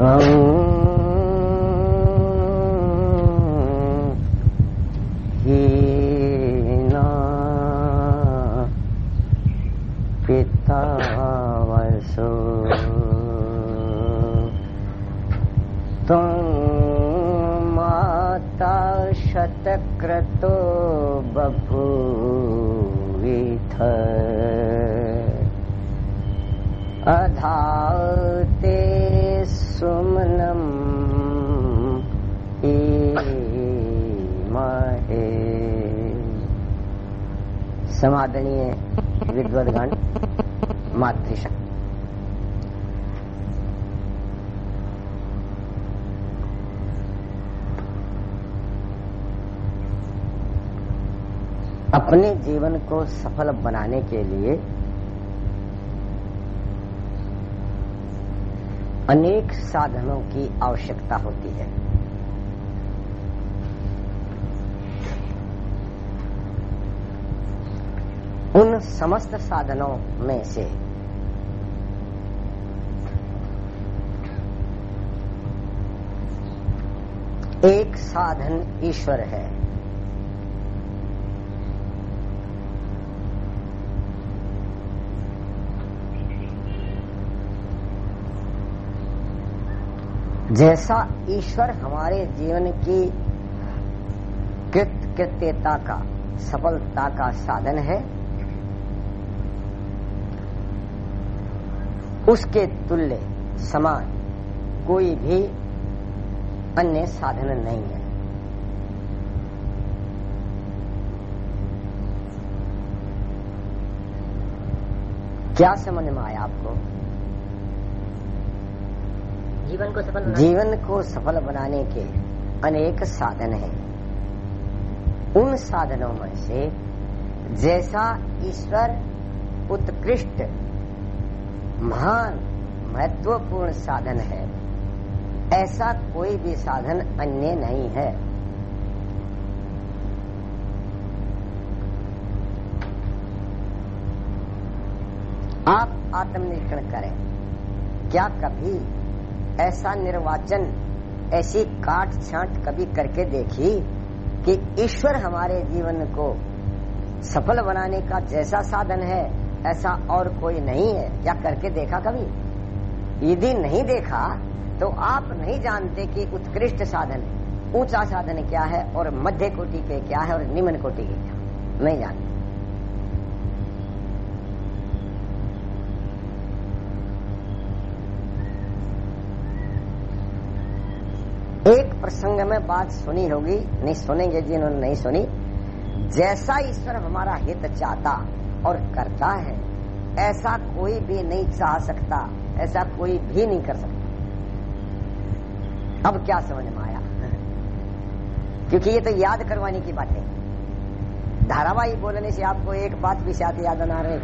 हीना मातृशक्ति अपने जीवन को सफल बनाने के लिए अनेक साधनों की आवश्यकता होती है। समस्त साधनों में से। एक साधन ईश्वर है। जैसा ईश्वर हमारे जीवन की कृत कृत्यता का, सफलता का साधन है उसके तुल्य समान कोई भी अन्य साधन नहीं है। क्या समझ में आया आपको? जीवन को सफल जीवन को सफल बनाने के अनेक साधन हैं। उन साधनों में से जैसा ईश्वर उत्कृष्ट महान, महत्वपूर्ण साधन है। ऐसा कोई भी साधन अन्य नहीं है। आप आत्मनिरीक्षण करें। क्या कभी ऐसा निर्वाचन, ऐसी काट छांट कभी करके देखी कि ईश्वर हमारे जीवन को सफल बनाने का जैसा साधन है? ऐसा और कोई नहीं है। क्या करके देखा कभी? यदि नहीं देखा तो आप नहीं जानते कि उत्कृष्ट साधन, ऊँचा साधन क्या है और मध्य कोटि के क्या है और निम्न कोटि के क्या? नहीं जानते। एक प्रसंग में बात सुनी होगी, नहीं सुनेंगे जिन्होंने नहीं सुनी। जैसा ईश्वर हमारा हित चाहता और करता है, ऐसा कोई भी नहीं चाह सकता, ऐसा कोई भी नहीं कर सकता। अब क्या समझ में आया? क्योंकि ये तो याद करवाने की बात है। धारावाही बोलने से आपको एक बात भी शायद याद ना रहे।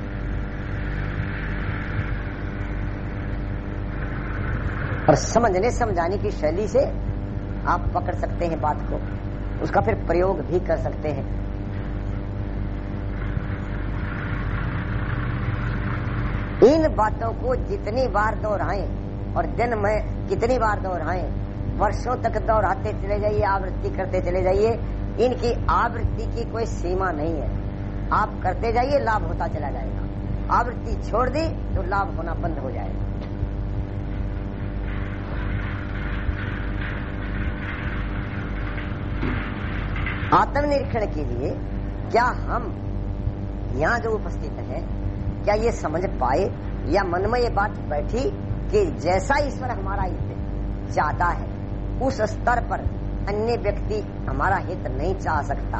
और समझने समझाने की शैली से आप पकड़ सकते हैं बात को। उसका फिर प्रयोग भी कर सकते हैं। इन बातों को जितनी बार दोहराए और दिन में कितनी बार दोहराए, वर्षों तक दोहराते चले जाइए, आवृत्ति करते चले जाइए, इनकी आवृत्ति की कोई सीमा नहीं है। आप करते जाइए, लाभ होता चला जाएगा। आवृत्ति छोड़ दी तो लाभ होना बंद हो जाएगा। आत्मनिरीक्षण के लिए क्या हम यहाँ जो उपस्थित हैं क्या ये समझ पाए या मन में ये बात बैठी कि जैसा ईश्वर हमारा हित चाहता है, उस स्तर पर अन्य व्यक्ति हमारा हित नहीं चाह सकता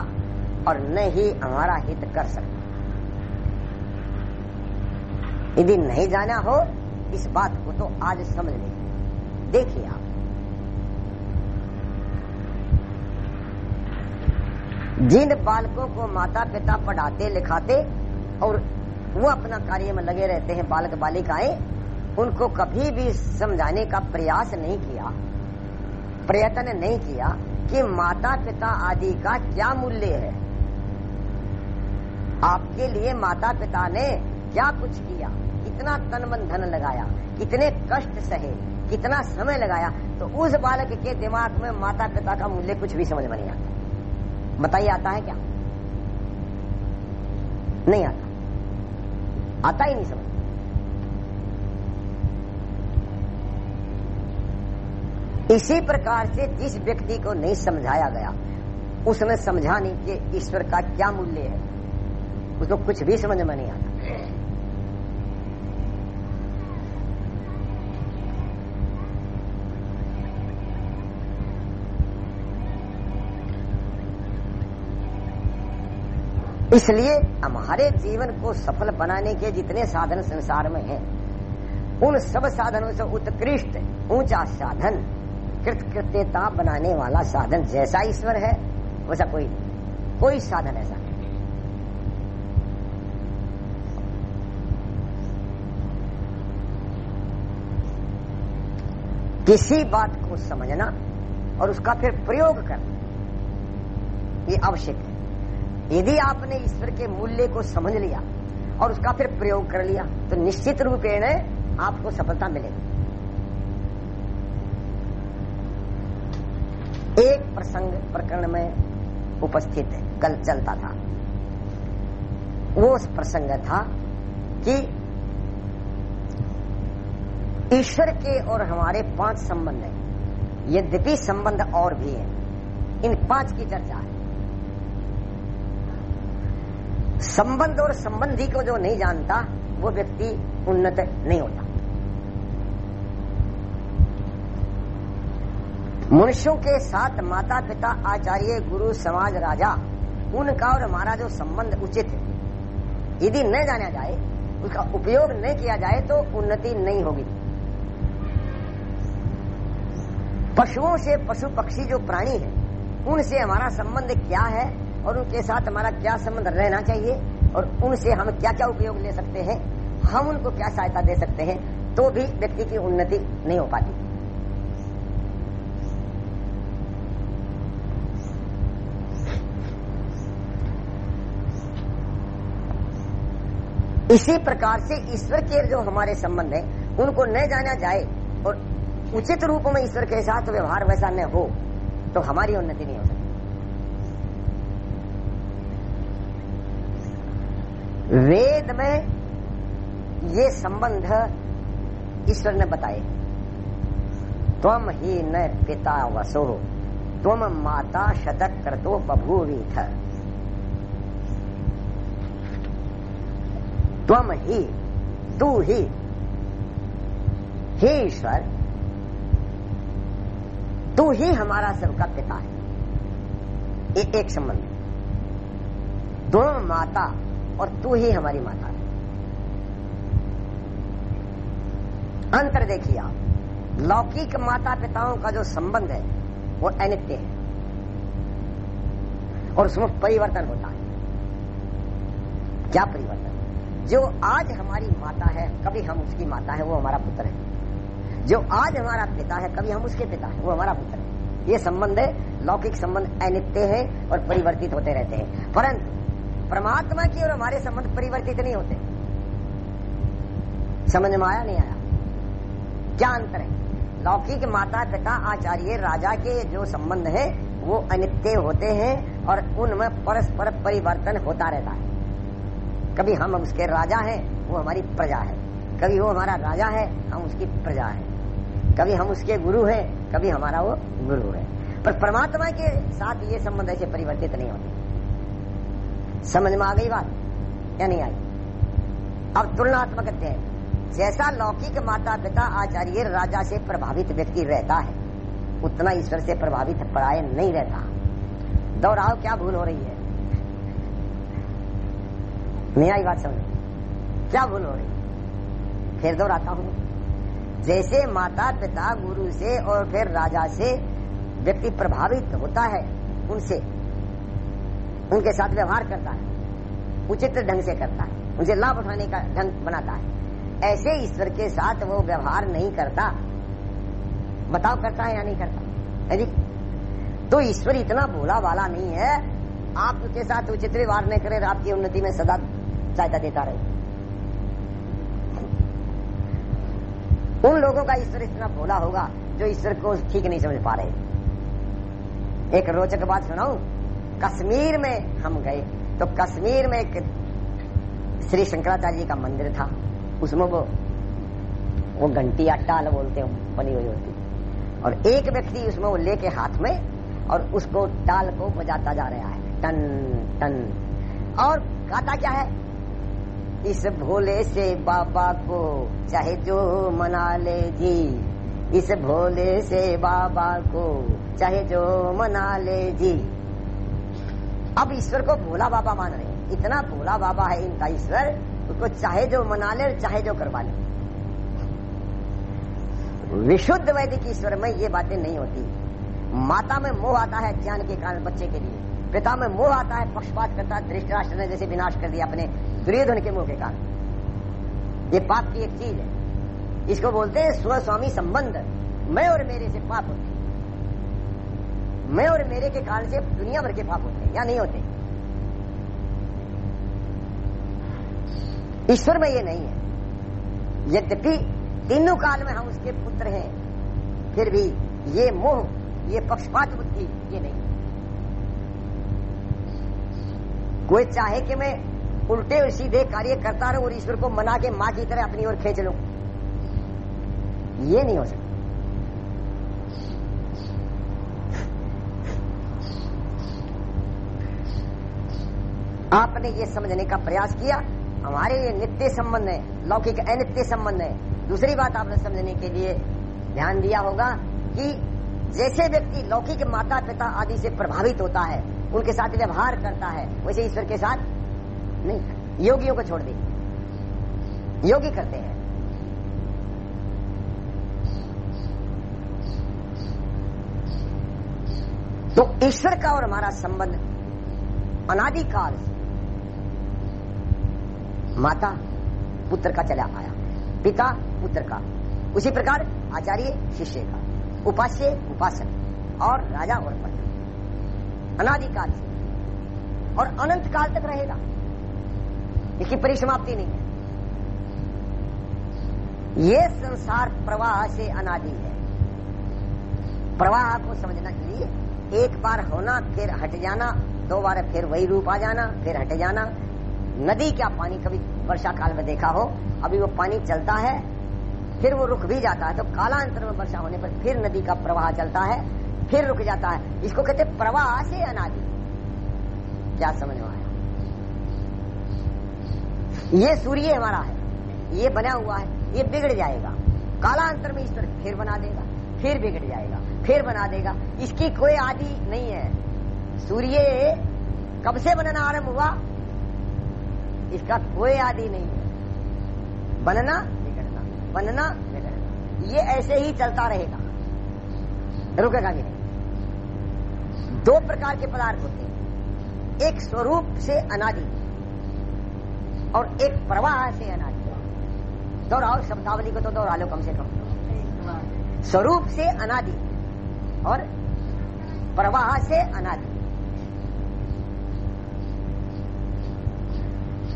और न ही हमारा हित कर सकता। यदि नहीं जाना हो, इस बात को तो आज समझ लीजिए देखिए आप। जिन बालकों को माता पिता पढ़ाते लिखाते और वो अपना कार्य में लगे रहते हैं, बालक बालिकाएँ, उनको कभी भी समझाने का प्रयास नहीं किया, प्रयत्न नहीं किया कि माता पिता आदि का क्या मूल्य है। आपके लिए माता पिता ने क्या कुछ किया? कितना तन मन धन लगाया? कितने कष्ट सहे? कितना समय लगाया? तो उस बालक के दिमाग में माता पिता का मूल्य कुछ भी समझ में नहीं आता। बताइए, आता है क्या? नहीं आता। आता ही नहीं समझ इसी प्रकार से जिस व्यक्ति को नहीं समझाया गया उसमें समझा नहीं कि ईश्वर का क्या मूल्य है। उसको कुछ भी समझ में नहीं आता। इसलिए हमारे जीवन को सफल बनाने के जितने साधन संसार में हैं, उन सब साधनों से उत्कृष्ट ऊँचा साधन, कृतकृत्यता बनाने वाला साधन जैसा ईश्वर है, वैसा कोई कोई साधन ऐसा किसी बात को समझना और उसका फिर प्रयोग करना, ये आवश्यक है। यदि आपने ईश्वर के मूल्य को समझ लिया और उसका फिर प्रयोग कर लिया तो निश्चित रूपेण आपको सफलता मिलेगी। एक प्रसंग प्रकरण में उपस्थित है कल चलता था। वो प्रसंग था कि ईश्वर के और हमारे पाँच संबंध हैं। यद्यपि संबंध और भी हैं। इन पाँच की चर्चा है। संबंध और संबंधी को जो नहीं जानता, वो व्यक्ति उन्नत नहीं होता। मनुष्यों के साथ माता पिता आचार्य, गुरु, समाज राजा, उनका और हमारा जो संबंध उचित है। यदि न जाना जाए उसका उपयोग नहीं किया जाए तो उन्नति नहीं होगी। पशुओं से पशु पक्षी जो प्राणी है, उनसे हमारा संबंध क्या है? और उनके साथ हमारा क्या संबंध रहना चाहिए? और उनसे हम क्या क्या उपयोग ले सकते हैं? हम उनको क्या सहायता दे सकते हैं? तो भी व्यक्ति की उन्नति नहीं हो पाती। इसी प्रकार से ईश्वर के जो हमारे संबंध है, उनको न जाना जाए और उचित रूप में ईश्वर के साथ व्यवहार वैसा न हो तो हमारी उन्नति नहीं हो सकती। वेद में ये संबंध ईश्वर ने बताए। तुम ही न पिता वसो तुम माता शतक कर तो बभूवी थ तुम ही, तू ही, हे ईश्वर, तू ही हमारा सबका पिता है। ये एक संबंध तुम माता और तू ही हमारी माता है। अंतर देखिए आप। लौकिक माता पिताओं का जो संबंध है, वो अनित्य है। और उसमें परिवर्तन होता है। क्या परिवर्तन? जो आज हमारी माता है, कभी हम उसकी माता है, वो हमारा पुत्र है। जो आज हमारा पिता है, कभी हम उसके पिता है, वो हमारा पुत्र है। ये संबंध है, लौकिक संबंध अनित्य है और परिवर्तित होते रहते हैं। परंतु परमात्मा की और हमारे संबंध परिवर्तित नहीं होते। समझ में आया, नहीं आया? क्या अंतर है? लौकिक माता पिता आचार्य राजा के जो संबंध है, वो अनित्य होते हैं और उनमें परस्पर परिवर्तन होता रहता है। कभी हम उसके राजा हैं, वो हमारी प्रजा है। कभी वो हमारा राजा है, हम उसकी प्रजा है। कभी हम उसके गुरु हैं, कभी हमारा वो गुरु है। पर परमात्मा के साथ ये संबंध ऐसे परिवर्तित नहीं होते। समझ में आ गई बात? या नहीं आई? अब तुलनात्मक हैं, जैसा लौकिक माता पिता आचार्य राजा से प्रभावित व्यक्ति रहता है, उतना ईश्वर से प्रभावित पराय नहीं रहता। दोहराओ, क्या भूल हो रही है? नहीं आई बात समझ? क्या भूल हो रही फिर दोहराता हूँ। जैसे माता पिता गुरु से और फिर राजा से व्यक्ति प्रभावित होता है, उनसे उनके साथ व्यवहार करता है, उचित ढंग से करता है, उनसे लाभ उठाने का ढंग बनाता है। ऐसे ईश्वर के साथ वो व्यवहार नहीं करता। बताओ करता है या नहीं करता? जी? तो ईश्वर इतना भोला वाला नहीं है आपके साथ उचित व्यवहार नहीं करे आपकी उन्नति में सदा सहायता देता रहे। उन लोगों का ईश्वर इतना भोला होगा जो ईश्वर को ठीक नहीं समझ पा रहे। एक रोचक बात सुनाऊं? कश्मीर में हम गए। तो कश्मीर में एक श्री शंकराचार्य जी का मंदिर था। उसमें वो वो घंटी अट्टाल बोलते हैं, बनी हुई होती। और एक व्यक्ति उसमें वो लेके हाथ में और उसको टाल को बजाता जा रहा है। टन टन। और गाता क्या है? इस भोले से बाबा को चाहे जो मना ले जी, इस भोले से बाबा को चाहे जो मना ले जी। अब ईश्वर को भोला बाबा मान रहे इतना भोला बाबा है इनका ईश्वर उसको चाहे जो मना ले चाहे जो करवा ले विशुद्ध वैदिक ईश्वर में ये बातें नहीं होती। माता में मोह आता है ज्ञान के कारण बच्चे के लिए। पिता में मोह आता है, पक्षपात करता है धृष्टराष्ट्र ने जैसे विनाश कर दिया अपने दुर्योधन के मुँह के कारण। ये पाप की एक चीज़ है। इसको बोलते हैं स्वस्वामी संबंध। मैं और मेरे से पाप होते मैं और मेरे के कारण से दुनिया भर के पाप होते या नहीं होते? ईश्वर में ये नहीं है। यद्यपि तीनों काल में हम उसके पुत्र हैं, फिर भी ये मोह, ये पक्षपात बुद्धि, ये नहीं। कोई चाहे कि मैं उल्टे सीधे कार्य करता रहूँ और ईश्वर को मना के माँ की तरह अपनी ओर खींच लू। ये नहीं हो सकता। आपने ये समझने का प्रयास किया। हमारे ये नित्य संबंध है, लौकिक अनित्य संबंध है। दूसरी बात आपने समझने के लिए ध्यान दिया होगा कि जैसे व्यक्ति लौकिक माता पिता आदि से प्रभावित होता है, उनके साथ व्यवहार करता है, वैसे ईश्वर के साथ नहीं योगियों को छोड़ दी। योगी करते हैं। तो ईश्वर का और हमारा संबंध अनादिकाल से माता पुत्र का चला आया। पिता पुत्र का। उसी प्रकार आचार्य शिष्य का। उपास्य उपासक और राजा और प्रजा अनादिकाल से। और अनंत काल तक रहेगा। इसकी परिसमाप्ति नहीं है। ये संसार प्रवाह से अनादि है। प्रवाह को समझना के लिए एक बार होना, फिर हट जाना, दो बार फिर वही रूप आ जाना, फिर हट जाना नदी क्या पानी कभी वर्षा काल में देखा हो? अभी वो पानी चलता है, फिर वो रुक भी जाता है। तो कालांतर में वर्षा होने पर फिर नदी का प्रवाह चलता है, फिर रुक जाता है। इसको कहते प्रवाह से अनादि। क्या समझ में आया? ये सूर्य हमारा है, ये बना हुआ है, ये बिगड़ जाएगा। कालांतर में ईश्वर फिर बना देगा, फिर बिगड़ जाएगा, फिर बना देगा। इसकी कोई आदि नहीं है। सूर्य कब से बनना आरंभ हुआ? इसका कोई आदि नहीं। बनना, बिगड़ना। बनना, बिगड़ना। ये ऐसे ही चलता रहेगा। रुकेगा भी नहीं दो प्रकार के पदार्थ होते हैं। एक स्वरूप से अनादि और एक प्रवाह से अनादि। दोहराओ, शब्दावली को तो दोहरा लो कम से कम। स्वरूप से अनादि और प्रवाह से अनादि।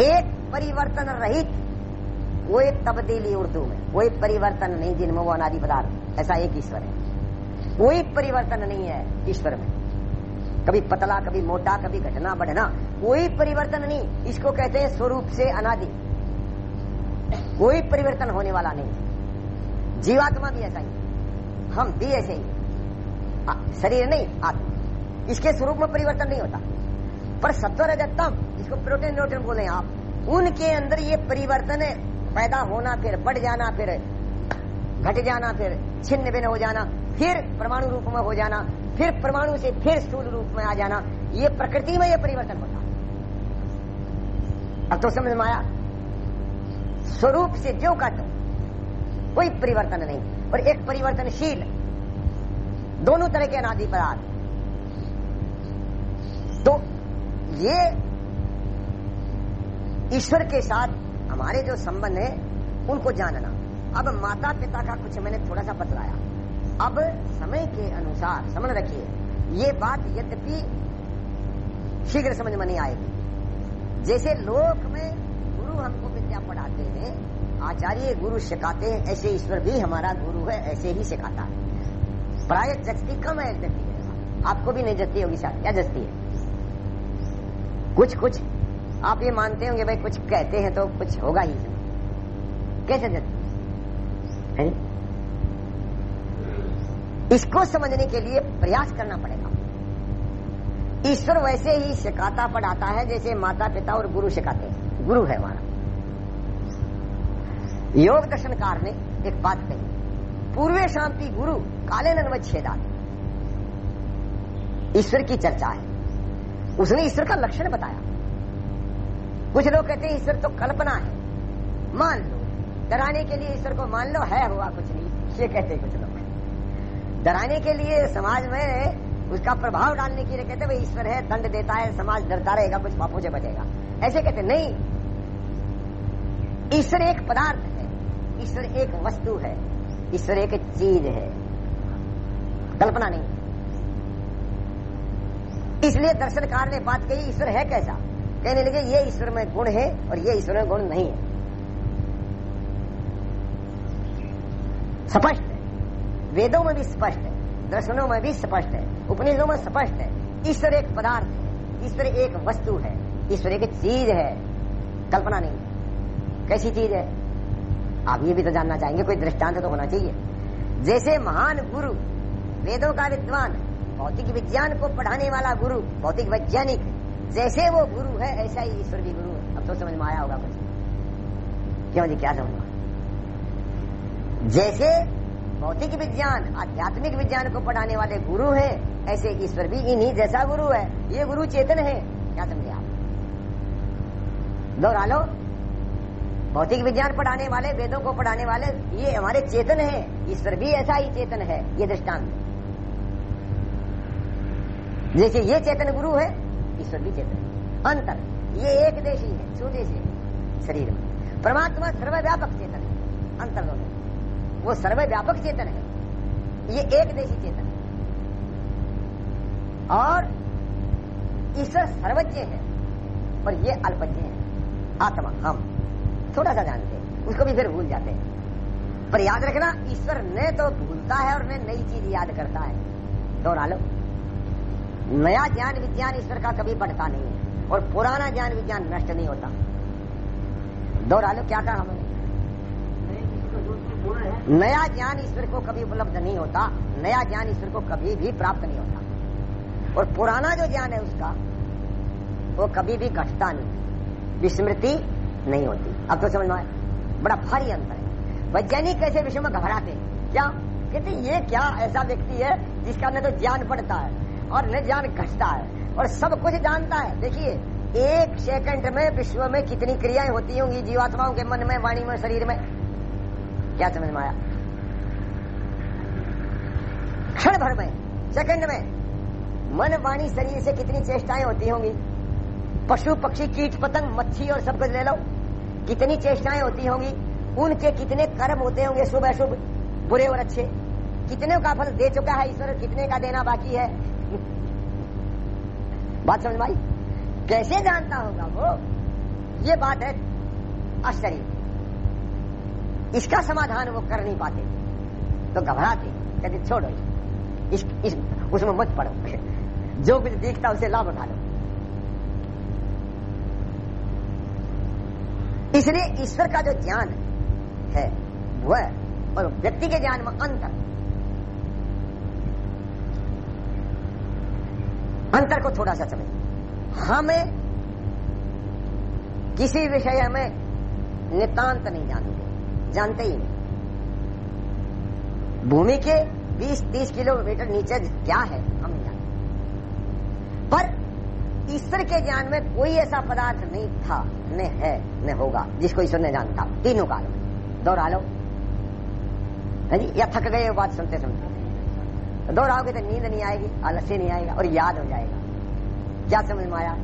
एक परिवर्तन रहित, वो एक तब्दीली उर्दू में। कोई परिवर्तन नहीं जिनमें वो अनादि पदार्थ ऐसा एक ईश्वर है। कोई परिवर्तन नहीं है ईश्वर में। कभी पतला, कभी मोटा, कभी घटना बढ़ना कोई परिवर्तन नहीं। इसको कहते हैं स्वरूप से अनादि। कोई परिवर्तन होने वाला नहीं। जीवात्मा भी ऐसा ही। हम भी ऐसे ही। शरीर नहीं, आत्मा। इसके स्वरूप में परिवर्तन नहीं होता। पर सत्व रजतम। इसको प्रोटीन बोले आप, उनके अंदर ये परिवर्तन पैदा होना फिर, बढ़ जाना फिर, घट जाना फिर, छिन्न भिन्न हो जाना, फिर परमाणु रूप में हो जाना, फिर परमाणु से फिर स्थूल रूप में आ जाना, ये प्रकृति में ये परिवर्तन होता अब तो समझ में आया? स्वरूप से जो का तो कोई परिवर्तन नहीं, और एक परिवर्तनशील, दोनों तरह के अनादि पदार्थ। तो ये ईश्वर के साथ हमारे जो संबंध है, उनको जानना। अब माता पिता का कुछ मैंने थोड़ा सा बतलाया। अब समय के अनुसार, समझ रखिए, ये बात यद्यपि शीघ्र समझ में नहीं आएगी। जैसे लोक में गुरु हमको विद्या पढ़ाते हैं, आचार्य गुरु सिखाते हैं, ऐसे ईश्वर भी हमारा गुरु है, ऐसे ही सिखाता है। प्राय जस्ती कम है व्यक्ति आपको भी नहीं जचती होगी शायद, क्या जस्ती है? कुछ कुछ आप ये मानते होंगे भाई, कुछ कहते हैं तो कुछ होगा ही। कैसे है इसको समझने के लिए प्रयास करना पड़ेगा। ईश्वर वैसे ही सिखाता पढ़ाता है, जैसे माता पिता और गुरु सिखाते हैं। गुरु है हमारा। योग दर्शनकार ने एक बात कही। पूर्वे शांति गुरु काले नन्वच्छेदा ईश्वर की चर्चा है। उसने ईश्वर का लक्षण बताया। कुछ लोग कहते हैं, ईश्वर तो कल्पना है। मान लो, डराने के लिए ईश्वर को मान लो, है, हुआ कुछ नहीं। ये कहते कुछ लोग। डराने के लिए समाज में उसका प्रभाव डालने के लिए कहते भाई, ईश्वर है, दंड देता है, समाज डरता रहेगा, कुछ पापों से बचेगा। ऐसे कहते नहीं, ईश्वर एक पदार्थ है, ईश्वर एक वस्तु है, ईश्वर एक चीज़ है। कल्पना नहीं। इसलिए दर्शनकार ने बात कही, ईश्वर है कैसा? कहने लगे, ये ईश्वर में गुण है और ये ईश्वर में गुण नहीं है। स्पष्ट है। वेदों में भी स्पष्ट है, दर्शनों में भी स्पष्ट है, उपनिषदों में स्पष्ट है। ईश्वर एक पदार्थ है, ईश्वर एक वस्तु है, ईश्वर एक चीज़ है। कल्पना नहीं कैसी चीज़ है? आप ये भी तो जानना चाहेंगे, कोई दृष्टांत तो होना चाहिए। जैसे महान गुरु, वेदों का विद्वान, भौतिक विज्ञान को पढ़ाने वाला गुरु, भौतिक वैज्ञानिक जैसे वो गुरु है, ऐसा ही ईश्वर भी गुरु है। अब तो समझ में आया होगा कुछ। क्यों जी, क्या समझ? जैसे भौतिक विज्ञान, आध्यात्मिक विज्ञान को पढ़ाने वाले गुरु हैं, ऐसे ईश्वर भी इन्हीं जैसा गुरु है। ये गुरु चेतन है। क्या समझे आप? दोहरा लो। भौतिक विज्ञान पढ़ाने वाले, वेदों को पढ़ाने वाले, ये हमारे चेतन है। ईश्वर भी ऐसा ही चेतन है, ये दृष्टांत। जैसे ये चेतन गुरु है ईश्वर भी चेतन अंतर। ये एक देशी है स्वदेशी शरीर में। परमात्मा सर्वव्यापक चेतन है। अंतर दोनों। वो सर्वव्यापक चेतन है। ये एक देशी चेतन है। और ईश्वर सर्वज्ञ है। और ये अल्पज्ञ है। आत्मा, हम। थोड़ा सा जानते हैं। उसको भी फिर भूल जाते हैं। पर याद रखना, ईश्वर न तो भूलता है और न नई चीज़ याद करता है। दोहरा लो। नया ज्ञान विज्ञान ईश्वर का कभी बढ़ता नहीं है और पुराना ज्ञान विज्ञान नष्ट नहीं होता। दोहरा लो क्या कहा हमने? नया ज्ञान ईश्वर को कभी उपलब्ध नहीं होता, नया ज्ञान ईश्वर को कभी भी प्राप्त नहीं होता। और पुराना जो ज्ञान है उसका, वो कभी भी घटता नहीं, विस्मृति नहीं होती। अब तो समझ में आया? बड़ा भारी अंतर है। वैज्ञानिक कैसे विषय में घबराते क्या? कहते ये क्या ऐसा व्यक्ति है जिसका न तो ज्ञान बढ़ता है? और न ज्ञान घटता है और सब कुछ जानता है। देखिए, एक सेकंड में विश्व में कितनी क्रियाएँ होती होंगी जीवात्माओं के मन में, वाणी में, शरीर में? क्या समझ में आया? क्षण भर में सेकंड में, मन, वाणी, शरीर से कितनी चेष्टाएँ होती होंगी? पशु, पक्षी, कीट, पतंग, मच्छी और सब कुछ ले लो। कितनी चेष्टाएँ होती होंगी? उनके कितने कर्म होते होंगे शुभ, अशुभ, बुरे और अच्छे? कितने का फल दे चुका है ईश्वर, कितने का देना बाकी है? बात समझ आई? कैसे जानता होगा वो? ये बात है आश्चर्य। इसका समाधान वो कर नहीं पाते। तो घबराते कहते छोड़ो इस, इस उसमें मत पड़ो। जो कुछ दिखता उसे लाभ उठा लो। इसलिए ईश्वर का जो ज्ञान है वह और व्यक्ति के ज्ञान में अंतर अंतर को थोड़ा सा समझ। हमें किसी विषय में नितांत नहीं जानते जानते ही नहीं। भूमि के 20-30 किलोमीटर नीचे क्या है, हम नहीं जानते। पर ईश्वर के ज्ञान में कोई ऐसा पदार्थ नहीं था, न है, न होगा, जिसको ईश्वर ने जानता तीनों काल दोहरा लो। है जी या थक गए बात सुनते सुनते दोहराओगे तो नींद नहीं आएगी, आलस्य नहीं आएगा और याद हो जाएगा। क्या समझ में आया?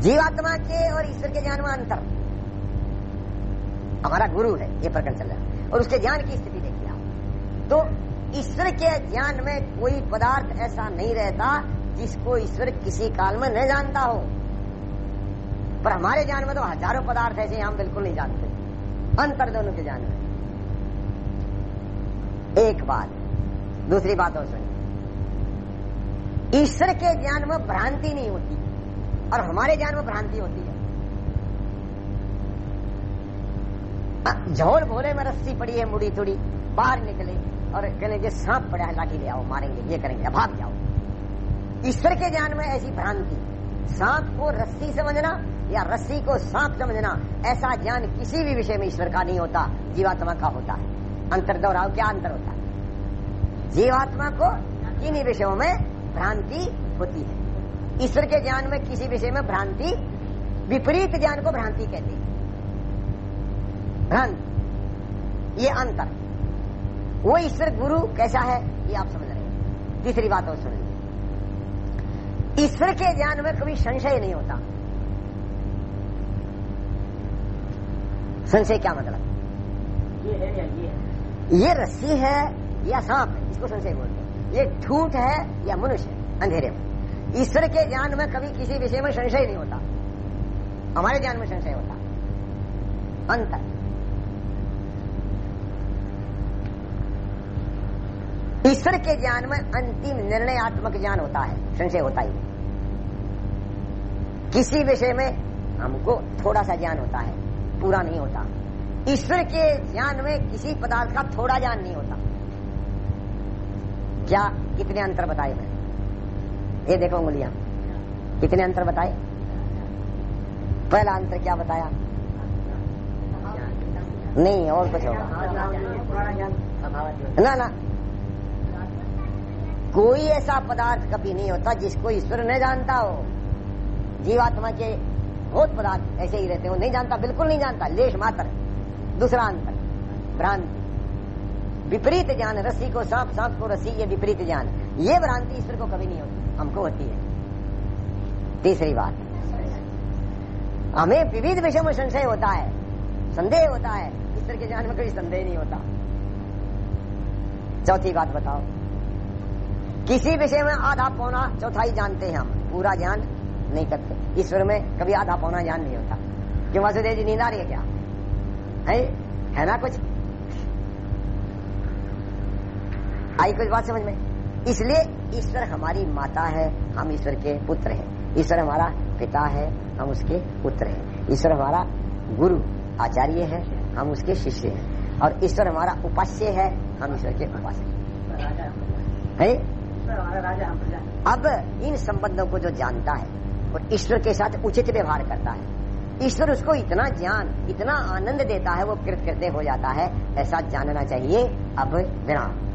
जीवात्मा के और ईश्वर के ज्ञान में अंतर। हमारा गुरु है, ये प्रकरण चल रहा है। और उसके ज्ञान की स्थिति देखिए आप। तो ईश्वर के ज्ञान में कोई पदार्थ ऐसा नहीं रहता जिसको ईश्वर किसी काल में न जानता हो। पर हमारे ज्ञान में तो हज़ारों पदार्थ ऐसे हम बिल्कुल नहीं जानते। अंतर दोनों के ज्ञान में। एक बात दूसरी बात और सुनिए। ईश्वर के ज्ञान में भ्रांति नहीं होती, और हमारे ज्ञान में भ्रांति होती है। झोल भोले में रस्सी पड़ी है मुड़ी थोड़ी, बाहर निकले और कहने के सांप पड़ा है, लाठी ले आओ, मारेंगे, ये करेंगे भाग जाओ। ईश्वर के ज्ञान में ऐसी भ्रांति, सांप को रस्सी समझना या रस्सी को सांप समझना, ऐसा ज्ञान किसी भी विषय में ईश्वर का नहीं होता, जीवात्मा का होता है। अंतर दोहराओ, क्या अंतर होता है? जीवात्मा को किन्हीं विषयों में भ्रांति होती है। ईश्वर के ज्ञान में किसी विषय में भ्रांति विपरीत ज्ञान को भ्रांति कहते हैं। भ्रांति ये अंतर। वो ईश्वर गुरु कैसा है ये आप समझ रहे हैं। तीसरी बात और सुन लीजिए ईश्वर के ज्ञान में कभी संशय नहीं होता। संशय क्या मतलब? ये है या ये है? ये रस्सी है या सांप है, इसको संशय बोलते हैं। ये झूठ है या मनुष्य अंधेरे में। ईश्वर के ज्ञान में कभी किसी विषय में संशय नहीं होता। हमारे ज्ञान में संशय होता। अंतर ईश्वर के ज्ञान में अंतिम निर्णयात्मक ज्ञान होता है, संशय होता ही किसी विषय में हमको थोड़ा सा ज्ञान होता है, पूरा नहीं होता। ईश्वर के ज्ञान में किसी पदार्थ का थोड़ा ज्ञान नहीं होता। क्या कितने अंतर बताए मैं ये देखो उंगलियाँ। कितने अंतर बताए? पहला अंतर क्या बताया? नहीं, और कुछ होगा। ना ना। कोई ऐसा पदार्थ कभी नहीं होता जिसको ईश्वर न जानता हो। जीवात्मा के बहुत पदार्थ ऐसे ही रहते हो नहीं जानता, बिल्कुल नहीं जानता। लेश मात्र। दूसरा अंतर, भ्रांति। विपरीत ज्ञान रसी को सांप सांप को रसी ये विपरीत ज्ञान। ये भ्रांति ईश्वर को कभी नहीं होती, हमको होती है। तीसरी बात। हमें विविध विषय में संशय होता है, संदेह होता है। ईश्वर के ज्ञान में कोई संदेह नहीं होता। चौथी बात बताओ। किसी विषय में आधा पौना चौथाई जानते हैं हम, पूरा ज्ञान नहीं करते। ईश्वर में कभी आधा पौना ज्ञान नहीं होता। क्यों, वासुदेव जी, नींद आ रही है क्या? है? है ना कुछ? आई कुछ बात समझ में? इसलिए ईश्वर हमारी माता है, हम ईश्वर के पुत्र हैं। ईश्वर हमारा पिता है, हम उसके पुत्र हैं। ईश्वर हमारा गुरु, आचार्य है, हम उसके शिष्य हैं। और ईश्वर हमारा उपास्य है, हम ईश्वर के उपास्य है। अब इन संबंधों को जो जानता है और ईश्वर के साथ उचित व्यवहार करता है। ईश्वर उसको इतना ज्ञान, इतना आनंद देता है, वो कृत कृत्य हो जाता है। ऐसा जानना चाहिए, अब विराम।